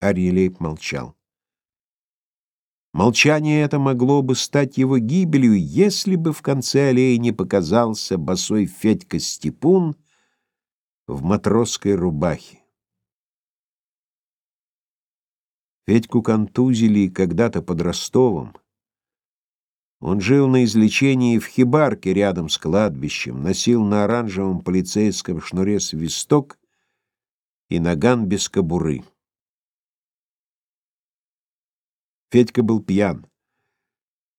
Арьелейб молчал. Молчание это могло бы стать его гибелью, если бы в конце аллеи не показался босой Федька Степун в матросской рубахе. Федьку контузили когда-то под Ростовом. Он жил на излечении в хибарке рядом с кладбищем, носил на оранжевом полицейском шнуре свисток и наган без кобуры. Федька был пьян.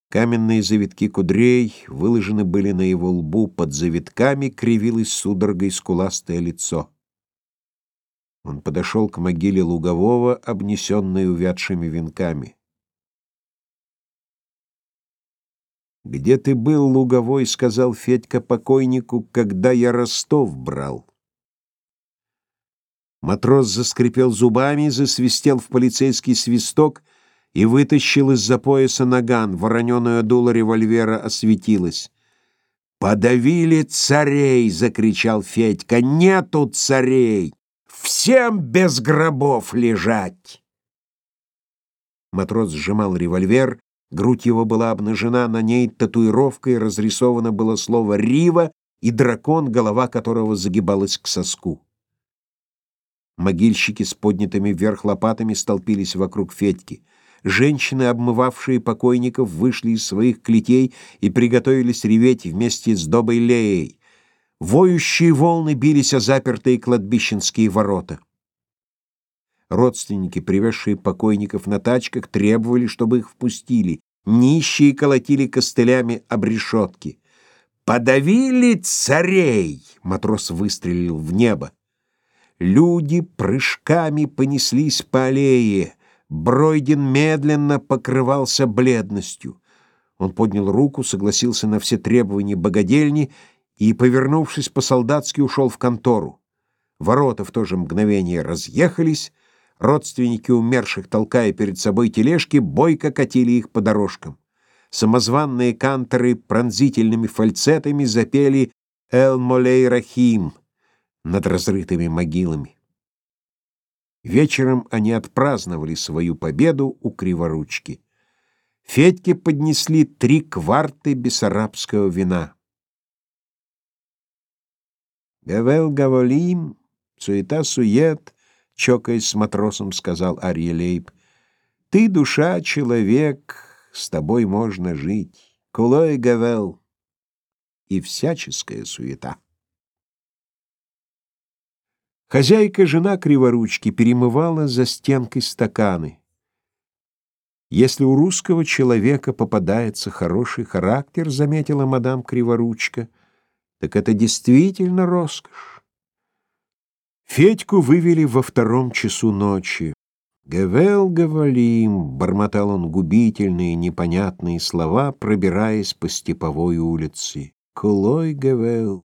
Каменные завитки кудрей выложены были на его лбу, под завитками кривилось судорогой скуластое лицо. Он подошел к могиле Лугового, обнесенной увядшими венками. «Где ты был, Луговой?» — сказал Федька покойнику, — «когда я Ростов брал». Матрос заскрипел зубами, засвистел в полицейский свисток — и вытащил из-за пояса наган. Вороненое дуло револьвера осветилось. «Подавили царей!» — закричал Федька. «Нету царей! Всем без гробов лежать!» Матрос сжимал револьвер, грудь его была обнажена, на ней татуировкой разрисовано было слово «Рива» и дракон, голова которого загибалась к соску. Могильщики с поднятыми вверх лопатами столпились вокруг Федьки. Женщины, обмывавшие покойников, вышли из своих клетей и приготовились реветь вместе с Добой Леей. Воющие волны бились о запертые кладбищенские ворота. Родственники, привезшие покойников на тачках, требовали, чтобы их впустили. Нищие колотили костылями об решетки. «Подавили царей!» — матрос выстрелил в небо. Люди прыжками понеслись по аллее. Бройдин медленно покрывался бледностью. Он поднял руку, согласился на все требования богадельни и, повернувшись по-солдатски, ушел в контору. Ворота в то же мгновение разъехались, родственники умерших, толкая перед собой тележки, бойко катили их по дорожкам. Самозванные канторы пронзительными фальцетами запели «Эл Молей Рахим» над разрытыми могилами. Вечером они отпраздновали свою победу у Криворучки. Федьке поднесли три кварты бессарабского вина. «Гавел Гаволим, суета-сует», — чокаясь с матросом, сказал Арьелейб. «Ты, душа, человек, с тобой можно жить. Кулой Гавел» и всяческая суета. Хозяйка, жена Криворучки, перемывала за стенкой стаканы. Если у русского человека попадается хороший характер, заметила мадам Криворучка, так это действительно роскошь. Федьку вывели во втором часу ночи. «Гевел Гавалим», — бормотал он губительные, непонятные слова, пробираясь по степовой улице. «Кулой Гевел».